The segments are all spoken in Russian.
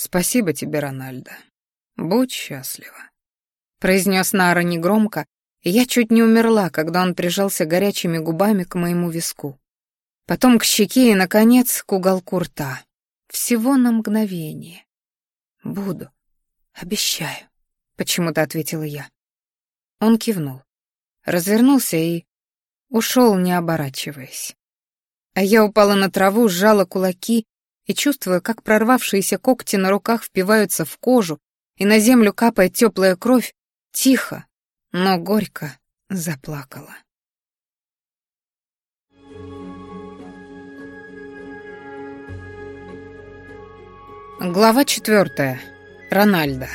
«Спасибо тебе, Рональдо. Будь счастлива», — произнес Нара негромко, и я чуть не умерла, когда он прижался горячими губами к моему виску. Потом к щеке и, наконец, к уголку рта. Всего на мгновение. «Буду. Обещаю», — почему-то ответила я. Он кивнул, развернулся и ушел, не оборачиваясь. А я упала на траву, сжала кулаки и, чувствуя, как прорвавшиеся когти на руках впиваются в кожу, и на землю капает теплая кровь, тихо, но горько заплакала. Глава четвертая. Рональдо.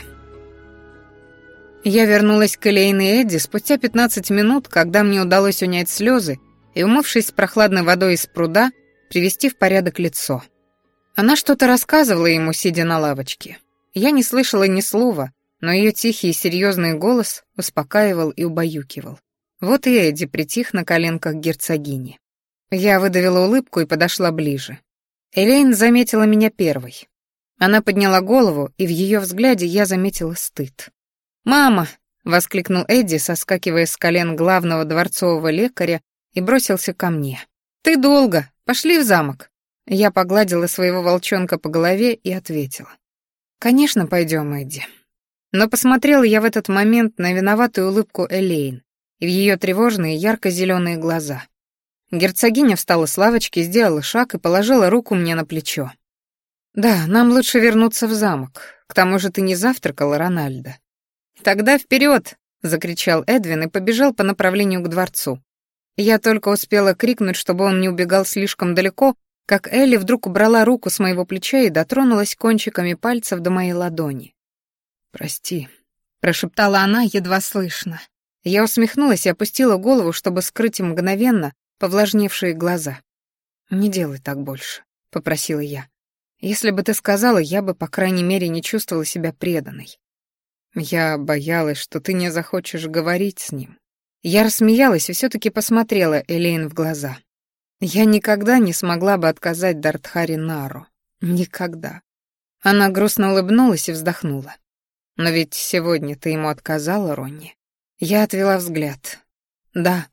Я вернулась к Элейн и Эдди спустя 15 минут, когда мне удалось унять слезы и, умывшись прохладной водой из пруда, привести в порядок лицо. Она что-то рассказывала ему, сидя на лавочке. Я не слышала ни слова, но ее тихий и серьезный голос успокаивал и убаюкивал. Вот и Эдди притих на коленках герцогини. Я выдавила улыбку и подошла ближе. Элейн заметила меня первой. Она подняла голову, и в ее взгляде я заметила стыд. «Мама!» — воскликнул Эдди, соскакивая с колен главного дворцового лекаря и бросился ко мне. «Ты долго! Пошли в замок!» Я погладила своего волчонка по голове и ответила. «Конечно, пойдем, Эдди». Но посмотрела я в этот момент на виноватую улыбку Элейн и в ее тревожные ярко-зеленые глаза. Герцогиня встала с лавочки, сделала шаг и положила руку мне на плечо. «Да, нам лучше вернуться в замок. К тому же ты не завтракала, Рональдо». «Тогда вперед!» — закричал Эдвин и побежал по направлению к дворцу. Я только успела крикнуть, чтобы он не убегал слишком далеко, как Элли вдруг убрала руку с моего плеча и дотронулась кончиками пальцев до моей ладони. «Прости», — прошептала она едва слышно. Я усмехнулась и опустила голову, чтобы скрыть мгновенно повлажневшие глаза. «Не делай так больше», — попросила я. «Если бы ты сказала, я бы, по крайней мере, не чувствовала себя преданной. Я боялась, что ты не захочешь говорить с ним. Я рассмеялась и все-таки посмотрела Элейн в глаза. Я никогда не смогла бы отказать Дартхари Нару. Никогда. Она грустно улыбнулась и вздохнула. Но ведь сегодня ты ему отказала, Ронни. Я отвела взгляд. Да,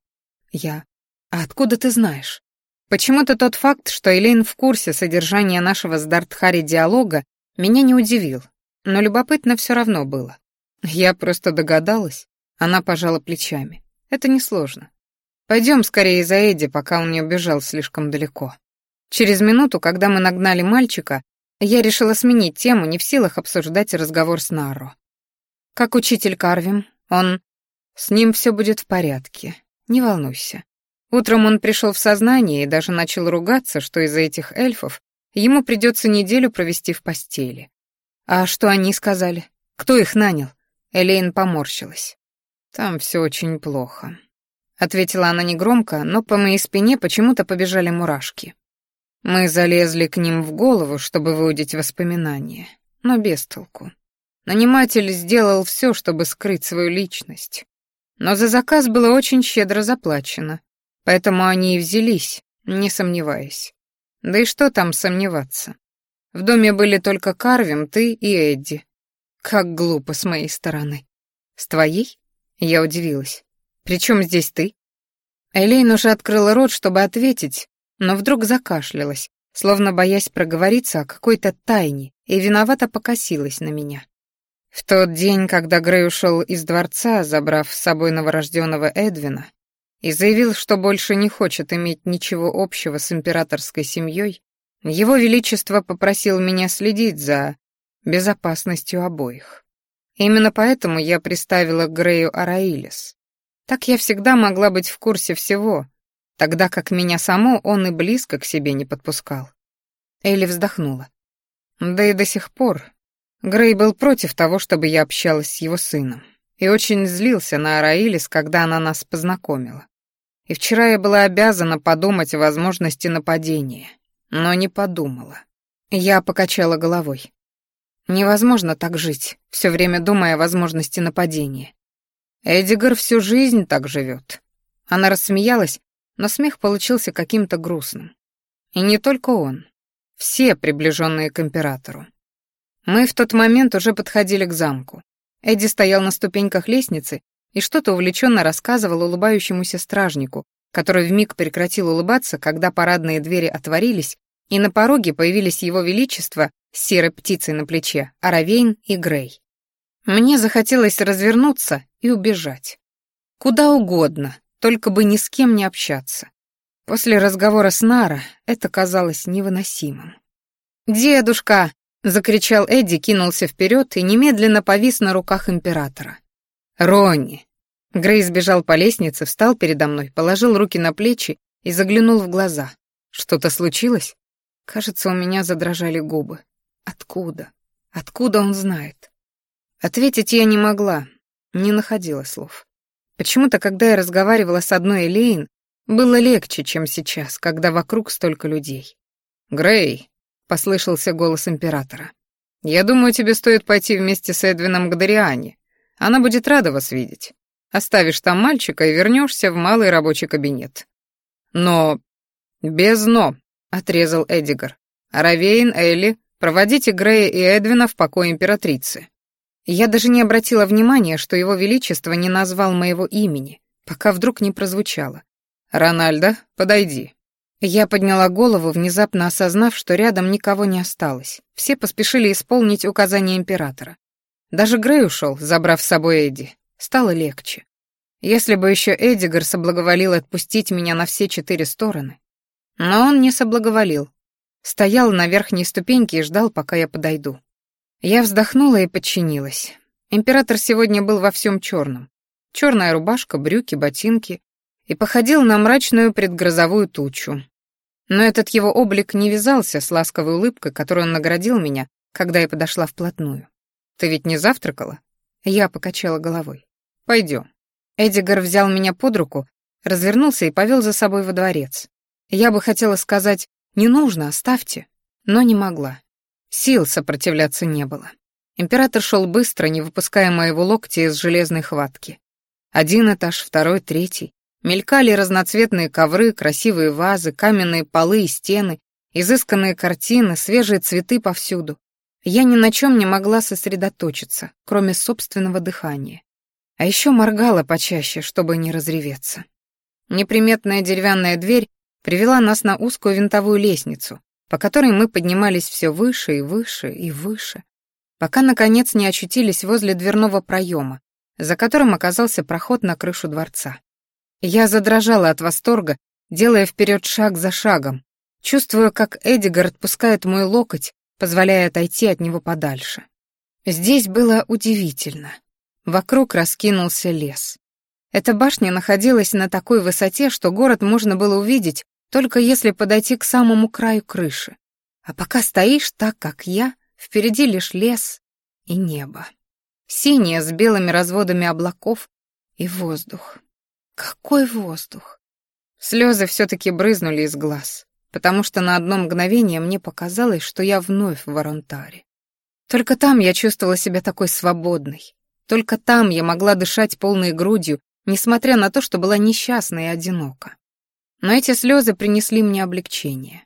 я. А откуда ты знаешь? Почему-то тот факт, что Элейн в курсе содержания нашего с Дартхари диалога, меня не удивил, но любопытно все равно было. Я просто догадалась. Она пожала плечами. Это несложно. Пойдем скорее за Эдди, пока он не убежал слишком далеко. Через минуту, когда мы нагнали мальчика, я решила сменить тему, не в силах обсуждать разговор с Нарро. Как учитель Карвим, он... С ним все будет в порядке. Не волнуйся. Утром он пришел в сознание и даже начал ругаться, что из-за этих эльфов ему придется неделю провести в постели. А что они сказали? Кто их нанял? Элейн поморщилась. «Там все очень плохо», — ответила она негромко, но по моей спине почему-то побежали мурашки. Мы залезли к ним в голову, чтобы выудить воспоминания, но без толку. Наниматель сделал все, чтобы скрыть свою личность. Но за заказ было очень щедро заплачено, поэтому они и взялись, не сомневаясь. Да и что там сомневаться? В доме были только Карвим, ты и Эдди, как глупо с моей стороны. С твоей? Я удивилась. Причем здесь ты? Элейн уже открыла рот, чтобы ответить, но вдруг закашлялась, словно боясь проговориться о какой-то тайне, и виновато покосилась на меня. В тот день, когда Грей ушел из дворца, забрав с собой новорожденного Эдвина, и заявил, что больше не хочет иметь ничего общего с императорской семьей, его Величество попросил меня следить за безопасностью обоих. Именно поэтому я приставила Грею Араилис. Так я всегда могла быть в курсе всего, тогда как меня само он и близко к себе не подпускал. Элли вздохнула. Да и до сих пор Грей был против того, чтобы я общалась с его сыном, и очень злился на Араилис, когда она нас познакомила. И вчера я была обязана подумать о возможности нападения, но не подумала. Я покачала головой. Невозможно так жить, все время думая о возможности нападения. Эдигар всю жизнь так живет. Она рассмеялась, но смех получился каким-то грустным. И не только он. Все приближенные к императору. Мы в тот момент уже подходили к замку. Эдди стоял на ступеньках лестницы и что-то увлеченно рассказывал улыбающемуся стражнику, который вмиг прекратил улыбаться, когда парадные двери отворились, и на пороге появились его величество с серой птицей на плече, Аравейн и Грей. Мне захотелось развернуться и убежать. Куда угодно, только бы ни с кем не общаться. После разговора с Нара это казалось невыносимым. «Дедушка!» — закричал Эдди, кинулся вперед и немедленно повис на руках императора. «Ронни!» Грей сбежал по лестнице, встал передо мной, положил руки на плечи и заглянул в глаза. «Что-то случилось?» Кажется, у меня задрожали губы. Откуда? Откуда он знает? Ответить я не могла, не находила слов. Почему-то, когда я разговаривала с одной Элейн, было легче, чем сейчас, когда вокруг столько людей. «Грей», — послышался голос императора, — «я думаю, тебе стоит пойти вместе с Эдвином к Дариане. Она будет рада вас видеть. Оставишь там мальчика и вернешься в малый рабочий кабинет». «Но...» «Без «но», — отрезал Эдигар. «Равейн, Элли, проводите Грея и Эдвина в покой императрицы». Я даже не обратила внимания, что его величество не назвал моего имени, пока вдруг не прозвучало. «Рональдо, подойди». Я подняла голову, внезапно осознав, что рядом никого не осталось. Все поспешили исполнить указания императора. Даже Грей ушел, забрав с собой Эдди. Стало легче. Если бы еще Эдигар соблаговолил отпустить меня на все четыре стороны. Но он не соблаговолил. Стоял на верхней ступеньке и ждал, пока я подойду. Я вздохнула и подчинилась. Император сегодня был во всем черном. Черная рубашка, брюки, ботинки. И походил на мрачную предгрозовую тучу. Но этот его облик не вязался с ласковой улыбкой, которой он наградил меня, когда я подошла вплотную. «Ты ведь не завтракала?» Я покачала головой. «Пойдем». Эдигар взял меня под руку, развернулся и повел за собой во дворец. Я бы хотела сказать «не нужно, оставьте», но не могла. Сил сопротивляться не было. Император шел быстро, не выпуская моего локтя из железной хватки. Один этаж, второй, третий. Мелькали разноцветные ковры, красивые вазы, каменные полы и стены, изысканные картины, свежие цветы повсюду. Я ни на чем не могла сосредоточиться, кроме собственного дыхания. А еще моргала почаще, чтобы не разреветься. Неприметная деревянная дверь привела нас на узкую винтовую лестницу, по которой мы поднимались все выше и выше и выше, пока, наконец, не очутились возле дверного проема, за которым оказался проход на крышу дворца. Я задрожала от восторга, делая вперед шаг за шагом, чувствуя, как Эдигар отпускает мой локоть позволяя отойти от него подальше. Здесь было удивительно. Вокруг раскинулся лес. Эта башня находилась на такой высоте, что город можно было увидеть, только если подойти к самому краю крыши. А пока стоишь так, как я, впереди лишь лес и небо. Синее с белыми разводами облаков и воздух. Какой воздух! Слезы все-таки брызнули из глаз потому что на одно мгновение мне показалось, что я вновь в Воронтаре. Только там я чувствовала себя такой свободной. Только там я могла дышать полной грудью, несмотря на то, что была несчастна и одинока. Но эти слезы принесли мне облегчение.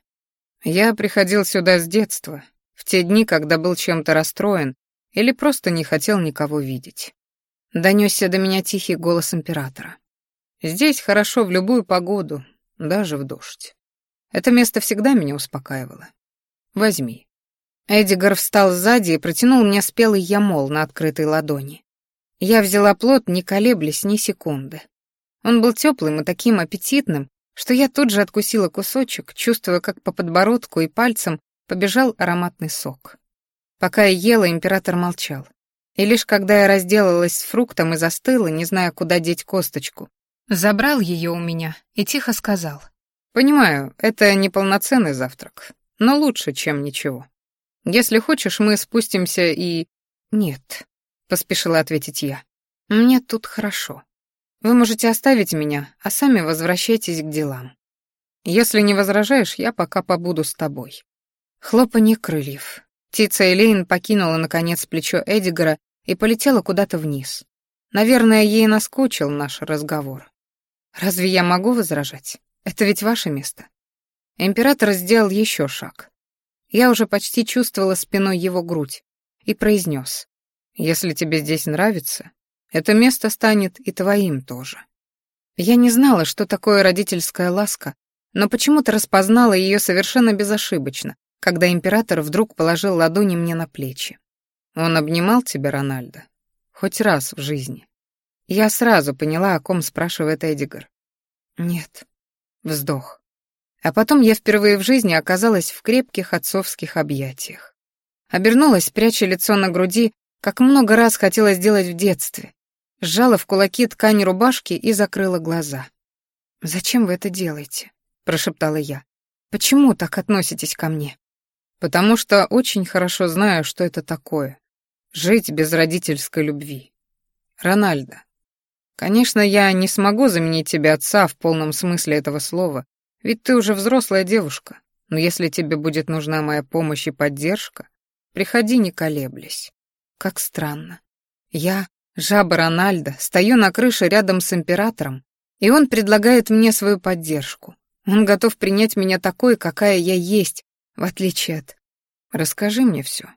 Я приходил сюда с детства, в те дни, когда был чем-то расстроен или просто не хотел никого видеть. Донесся до меня тихий голос императора. Здесь хорошо в любую погоду, даже в дождь. Это место всегда меня успокаивало. Возьми. Эдигар встал сзади и протянул мне спелый ямол на открытой ладони. Я взяла плод, не колеблясь ни секунды. Он был теплым и таким аппетитным, что я тут же откусила кусочек, чувствуя, как по подбородку и пальцам побежал ароматный сок. Пока я ела, император молчал. И лишь когда я разделалась с фруктом и застыла, не зная, куда деть косточку, забрал ее у меня и тихо сказал — Понимаю, это неполноценный завтрак, но лучше, чем ничего. Если хочешь, мы спустимся и... Нет, поспешила ответить я. Мне тут хорошо. Вы можете оставить меня, а сами возвращайтесь к делам. Если не возражаешь, я пока побуду с тобой. Хлопанье крыльев. Птица Элейн покинула, наконец, плечо Эдигара и полетела куда-то вниз. Наверное, ей наскучил наш разговор. Разве я могу возражать? Это ведь ваше место. Император сделал еще шаг. Я уже почти чувствовала спиной его грудь. и произнес. «Если тебе здесь нравится, это место станет и твоим тоже». Я не знала, что такое родительская ласка, но почему-то распознала ее совершенно безошибочно, когда император вдруг положил ладони мне на плечи. «Он обнимал тебя, Рональдо? Хоть раз в жизни?» Я сразу поняла, о ком спрашивает Эдигар. «Нет». Вздох. А потом я впервые в жизни оказалась в крепких отцовских объятиях. Обернулась, пряча лицо на груди, как много раз хотела сделать в детстве. Сжала в кулаки ткань рубашки и закрыла глаза. «Зачем вы это делаете?» — прошептала я. «Почему так относитесь ко мне?» «Потому что очень хорошо знаю, что это такое. Жить без родительской любви. Рональдо, конечно, я не смогу заменить тебе отца в полном смысле этого слова, ведь ты уже взрослая девушка, но если тебе будет нужна моя помощь и поддержка, приходи, не колеблясь. Как странно. Я, жаба Рональда, стою на крыше рядом с императором, и он предлагает мне свою поддержку. Он готов принять меня такой, какая я есть, в отличие от... Расскажи мне все.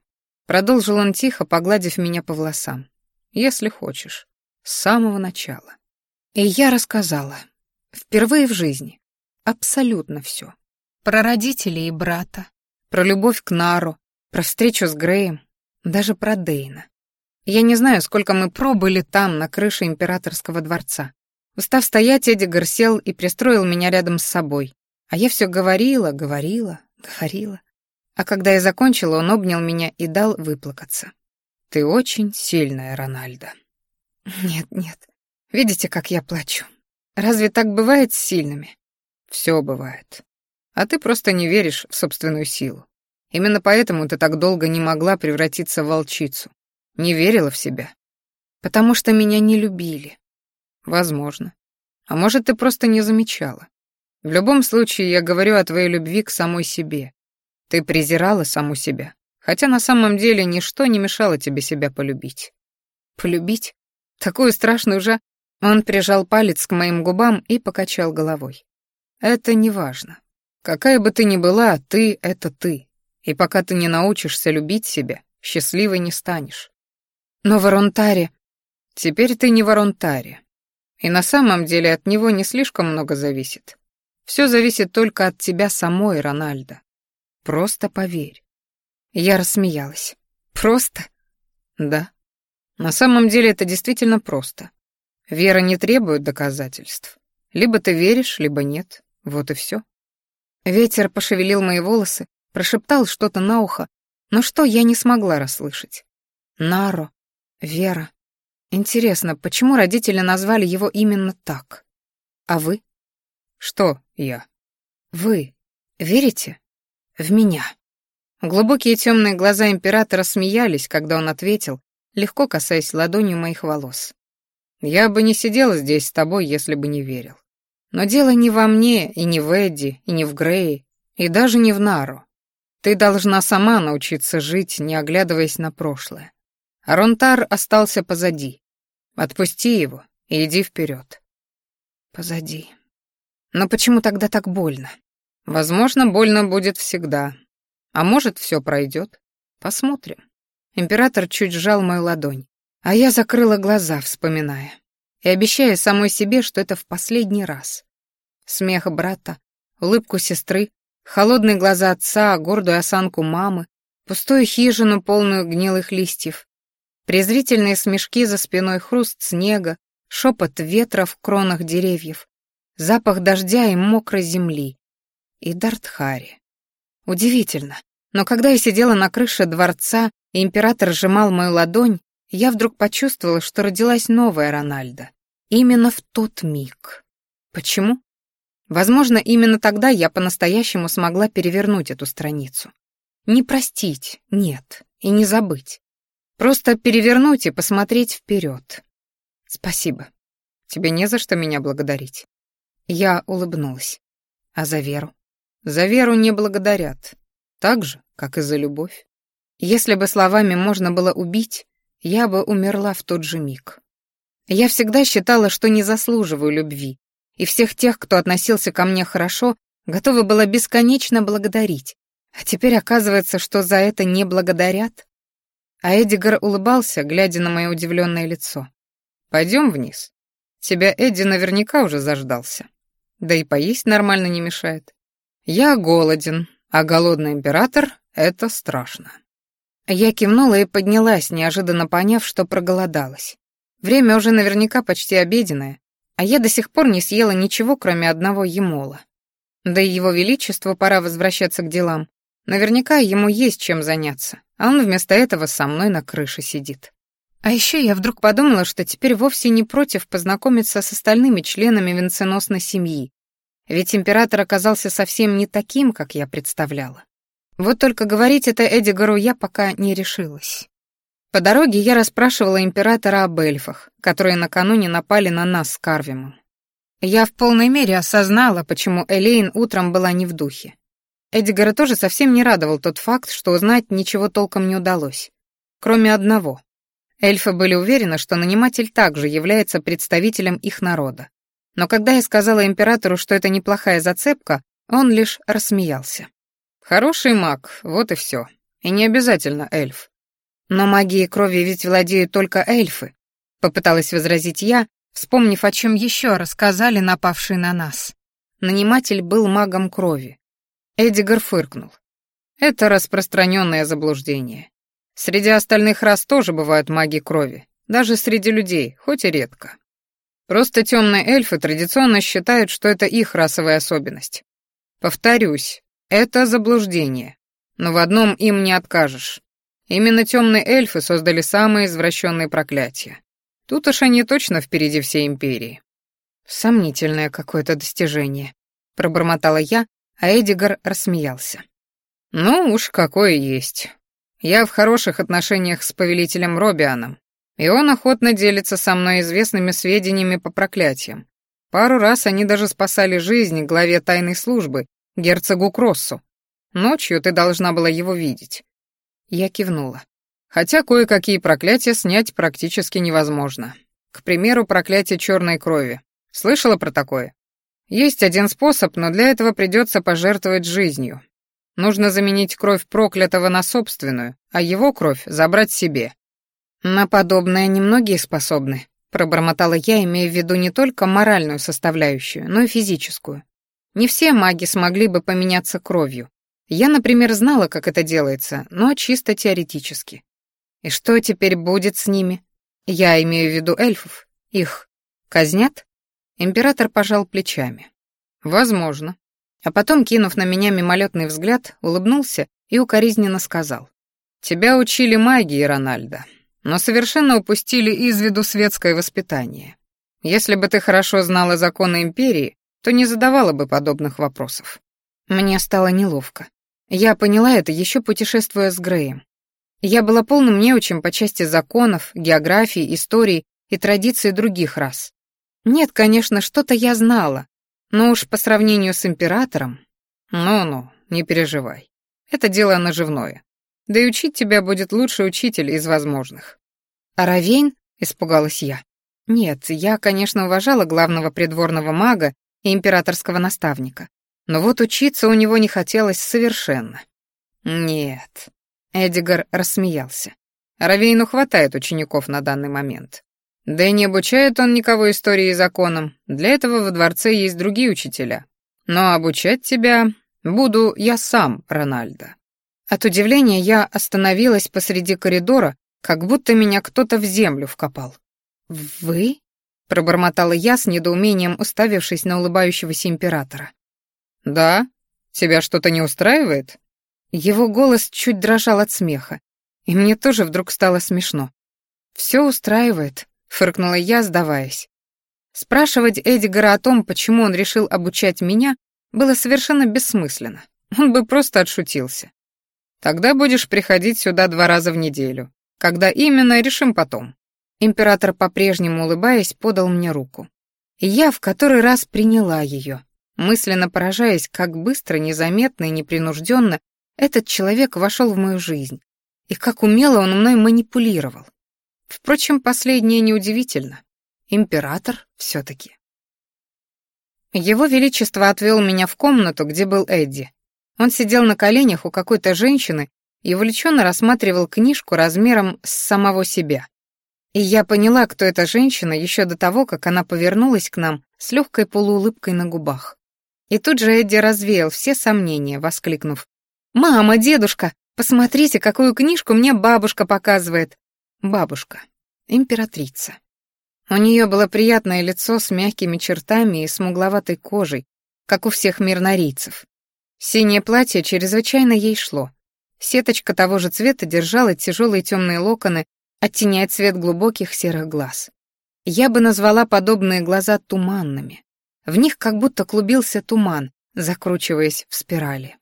Продолжил он тихо, погладив меня по волосам. Если хочешь. С самого начала. И я рассказала. Впервые в жизни. Абсолютно все. Про родителей и брата, про любовь к Нару, про встречу с Греем, даже про Дейна. Я не знаю, сколько мы пробыли там, на крыше императорского дворца. Устав стоять, Эдигар сел и пристроил меня рядом с собой. А я все говорила, говорила, говорила. А когда я закончила, он обнял меня и дал выплакаться. «Ты очень сильная, Рональда». «Нет, нет. Видите, как я плачу? Разве так бывает с сильными?» Все бывает. А ты просто не веришь в собственную силу. Именно поэтому ты так долго не могла превратиться в волчицу. Не верила в себя. Потому что меня не любили. Возможно. А может, ты просто не замечала. В любом случае, я говорю о твоей любви к самой себе. Ты презирала саму себя, хотя на самом деле ничто не мешало тебе себя полюбить. Полюбить? Такую страшную же... Он прижал палец к моим губам и покачал головой. Это не важно. Какая бы ты ни была, ты — это ты. И пока ты не научишься любить себя, счастливой не станешь. Но Воронтаре... Теперь ты не Воронтаре. И на самом деле от него не слишком много зависит. Все зависит только от тебя самой, Рональдо. Просто поверь. Я рассмеялась. Просто? Да. На самом деле это действительно просто. Вера не требует доказательств. Либо ты веришь, либо нет. Вот и все. Ветер пошевелил мои волосы, прошептал что-то на ухо, но что я не смогла расслышать. Наро, Вера. Интересно, почему родители назвали его именно так? А вы? Что я? Вы верите в меня? Глубокие темные глаза императора смеялись, когда он ответил, легко касаясь ладонью моих волос. «Я бы не сидел здесь с тобой, если бы не верил. Но дело не во мне, и не в Эдди, и не в Грее, и даже не в Нару. Ты должна сама научиться жить, не оглядываясь на прошлое. Аронтар остался позади. Отпусти его и иди вперед. Позади. Но почему тогда так больно? Возможно, больно будет всегда. А может, все пройдет. Посмотрим. Император чуть сжал мою ладонь, а я закрыла глаза, вспоминая и обещая самой себе, что это в последний раз. Смех брата, улыбку сестры, холодные глаза отца, гордую осанку мамы, пустую хижину, полную гнилых листьев, презрительные смешки за спиной хруст снега, шепот ветра в кронах деревьев, запах дождя и мокрой земли. И Дартхари. Удивительно, но когда я сидела на крыше дворца, и император сжимал мою ладонь, я вдруг почувствовала, что родилась новая Рональда. Именно в тот миг. Почему? Возможно, именно тогда я по-настоящему смогла перевернуть эту страницу. Не простить, нет, и не забыть. Просто перевернуть и посмотреть вперед. Спасибо. Тебе не за что меня благодарить. Я улыбнулась. А за веру? За веру не благодарят. Так же, как и за любовь. Если бы словами можно было убить, я бы умерла в тот же миг. Я всегда считала, что не заслуживаю любви, и всех тех, кто относился ко мне хорошо, готова была бесконечно благодарить. А теперь оказывается, что за это не благодарят. А Эдигар улыбался, глядя на мое удивленное лицо. «Пойдем вниз. Тебя Эдди наверняка уже заждался. Да и поесть нормально не мешает. Я голоден, а голодный император — это страшно». Я кивнула и поднялась, неожиданно поняв, что проголодалась. Время уже наверняка почти обеденное, а я до сих пор не съела ничего, кроме одного емола. Да и его величеству пора возвращаться к делам. Наверняка ему есть чем заняться, а он вместо этого со мной на крыше сидит. А еще я вдруг подумала, что теперь вовсе не против познакомиться с остальными членами венценосной семьи, ведь император оказался совсем не таким, как я представляла. Вот только говорить это Эдигару я пока не решилась. По дороге я расспрашивала императора об эльфах, которые накануне напали на нас с Карвимом. Я в полной мере осознала, почему Элейн утром была не в духе. Эдигара тоже совсем не радовал тот факт, что узнать ничего толком не удалось. Кроме одного. Эльфы были уверены, что наниматель также является представителем их народа. Но когда я сказала императору, что это неплохая зацепка, он лишь рассмеялся. «Хороший маг, вот и все. И не обязательно эльф. Но магией крови ведь владеют только эльфы», — попыталась возразить я, вспомнив, о чем еще рассказали напавшие на нас. Наниматель был магом крови. Эдигар фыркнул. Это распространенное заблуждение. Среди остальных рас тоже бывают маги крови, даже среди людей, хоть и редко. Просто темные эльфы традиционно считают, что это их расовая особенность. Повторюсь, это заблуждение. Но в одном им не откажешь. Именно темные эльфы создали самые извращенные проклятия. Тут уж они точно впереди всей империи. Сомнительное какое-то достижение, пробормотала я, а Эдигар рассмеялся. «Ну уж какое есть. Я в хороших отношениях с повелителем Робианом, и он охотно делится со мной известными сведениями по проклятиям. Пару раз они даже спасали жизнь главе тайной службы, герцогу Кроссу. Ночью ты должна была его видеть». Я кивнула. Хотя кое-какие проклятия снять практически невозможно. К примеру, проклятие черной крови. Слышала про такое? Есть один способ, но для этого придется пожертвовать жизнью. Нужно заменить кровь проклятого на собственную, а его кровь забрать себе. На подобное немногие способны, пробормотала я, имея в виду не только моральную составляющую, но и физическую. Не все маги смогли бы поменяться кровью. Я, например, знала, как это делается, но чисто теоретически. И что теперь будет с ними? Я имею в виду эльфов. Их казнят? Император пожал плечами. «Возможно». А потом, кинув на меня мимолетный взгляд, улыбнулся и укоризненно сказал. «Тебя учили магии, Рональдо, но совершенно упустили из виду светское воспитание. Если бы ты хорошо знала законы Империи, то не задавала бы подобных вопросов». Мне стало неловко. Я поняла это еще путешествуя с Греем. Я была полным неучем по части законов, географии, истории и традиций других рас. Нет, конечно, что-то я знала, но уж по сравнению с императором... Ну-ну, не переживай. Это дело наживное. Да и учить тебя будет лучший учитель из возможных. А Равейн? Испугалась я. Нет, я, конечно, уважала главного придворного мага и императорского наставника. Но вот учиться у него не хотелось совершенно. Нет. Эдигар рассмеялся. Равейну хватает учеников на данный момент. Да и не обучает он никого истории и законам. Для этого во дворце есть другие учителя. Но обучать тебя буду я сам, Рональдо. От удивления я остановилась посреди коридора, как будто меня кто-то в землю вкопал. «Вы?» — пробормотала я с недоумением, уставившись на улыбающегося императора. «Да? Тебя что-то не устраивает?» Его голос чуть дрожал от смеха, и мне тоже вдруг стало смешно. «Все устраивает», фыркнула я, сдаваясь. Спрашивать Эдигара о том, почему он решил обучать меня, было совершенно бессмысленно. Он бы просто отшутился. Тогда будешь приходить сюда два раза в неделю. Когда именно, решим потом. Император, по-прежнему улыбаясь, подал мне руку. И я в который раз приняла ее, мысленно поражаясь, как быстро, незаметно и непринужденно этот человек вошел в мою жизнь, и как умело он мной манипулировал. Впрочем, последнее неудивительно. Император все-таки. Его Величество отвел меня в комнату, где был Эдди. Он сидел на коленях у какой-то женщины и увлеченно рассматривал книжку размером с самого себя. И я поняла, кто эта женщина еще до того, как она повернулась к нам с легкой полуулыбкой на губах. И тут же Эдди развеял все сомнения, воскликнув. «Мама, дедушка, посмотрите, какую книжку мне бабушка показывает!» Бабушка. Императрица. У нее было приятное лицо с мягкими чертами и смугловатой кожей, как у всех мирнорийцев. Синее платье чрезвычайно ей шло. Сеточка того же цвета держала тяжелые темные локоны, оттеняя цвет глубоких серых глаз. Я бы назвала подобные глаза туманными. В них как будто клубился туман, закручиваясь в спирали.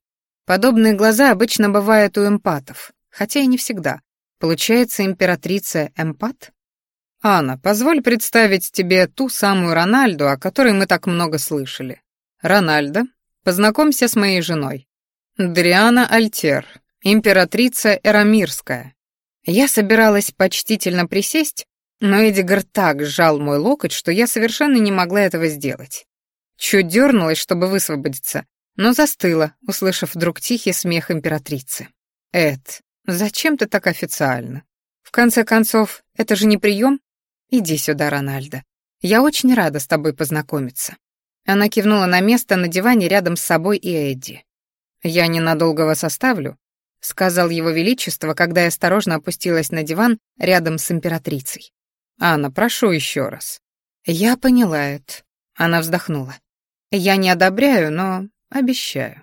Подобные глаза обычно бывают у эмпатов, хотя и не всегда. Получается, императрица эмпат? Анна, позволь представить тебе ту самую Рональду, о которой мы так много слышали. Рональдо, познакомься с моей женой. Дриана Альтер, императрица Эрамирская. Я собиралась почтительно присесть, но Эдигар так сжал мой локоть, что я совершенно не могла этого сделать. Чуть дернулась, чтобы высвободиться, но застыла, услышав вдруг тихий смех императрицы. «Эд, зачем ты так официально? В конце концов, это же не прием? Иди сюда, Рональдо. Я очень рада с тобой познакомиться». Она кивнула на место на диване рядом с собой и Эдди. «Я ненадолго вас оставлю», — сказал его величество, когда я осторожно опустилась на диван рядом с императрицей. «Анна, прошу еще раз». «Я поняла это», — она вздохнула. Я не одобряю, но обещаю.